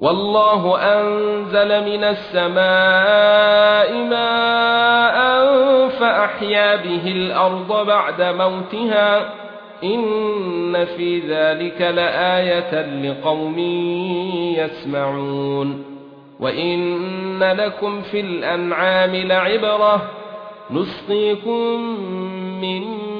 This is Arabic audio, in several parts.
والله أنزل من السماء ماء فأحيا به الأرض بعد موتها إن في ذلك لآية لقوم يسمعون وإن لكم في الأنعام لعبرة نسقيكم مما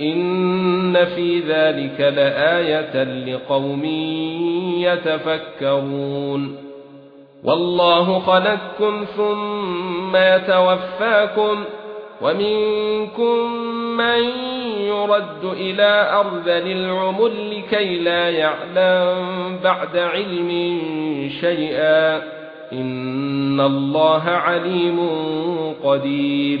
ان في ذلك لآية لقوم يتفكرون والله خلقكم ثم يتوفاكم ومنكم من يرد إلى ارذل العمر لكي لا يعلم بعد علم شيئا ان الله عليم قدير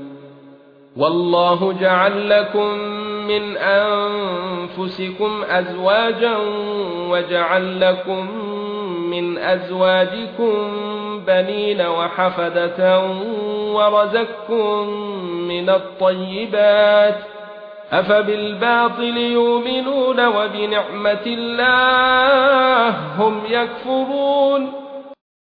والله جعل لكم من أنفسكم أزواجا وجعل لكم من أزواجكم بنين وحفدة ورزقكم من الطيبات أفبالباطل يؤمنون وبنعمة الله هم يكفرون